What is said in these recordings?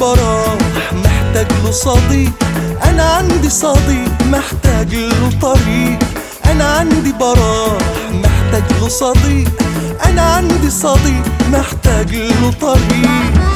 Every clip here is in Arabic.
براح محتاج له صديق. أنا عندي صديق محتاج له طريق. أنا عندي براح محتاج له صديق. أنا عندي صديق محتاج له طريق.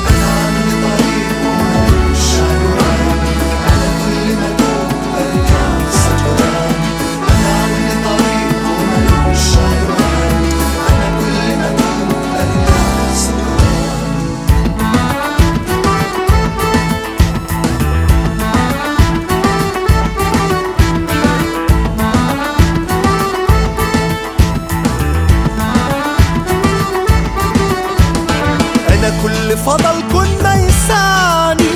فضل كنا يسعني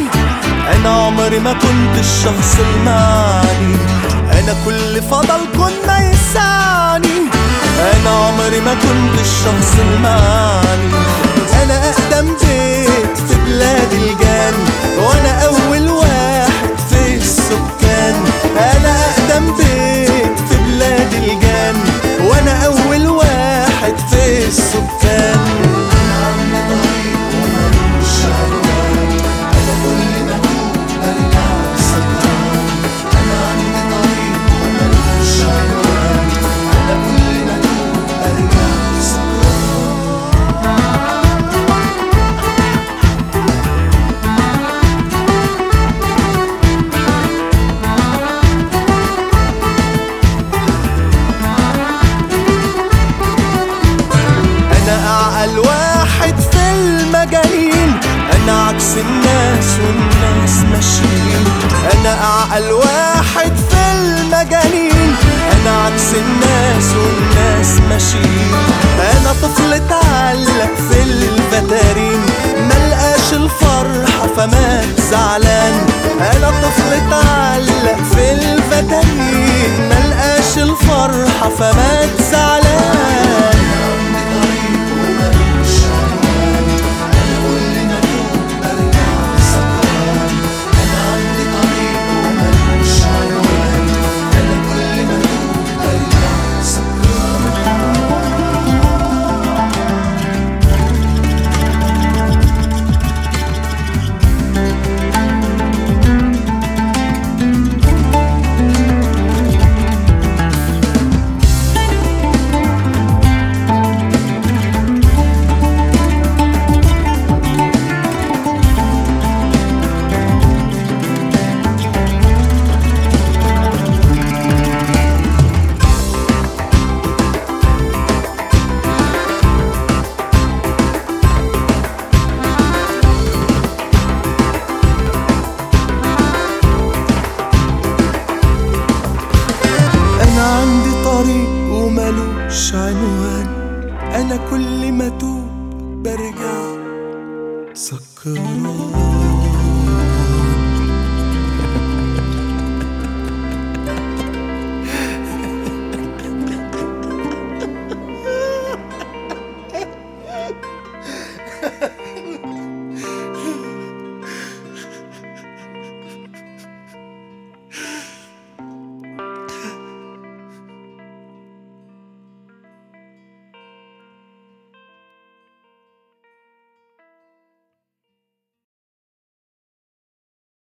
أنا عمري ما كنت الشخص المعني أنا كل فضل كنا يسعني أنا عمري ما كنت الشخص المعني المجانين أنا عكس الناس والناس ماشيين. أنا أعقل واحد في المجانين. أنا عكس الناس والناس ماشيين. أنا طفل اتعلق في الفتارين. ملقاش الفرحة فمات زعلان. أنا طفل اتعلق في الفتارين. ملقاش الفرحة فمات وملوش عنوان أنا كل ما توب برجع سكران.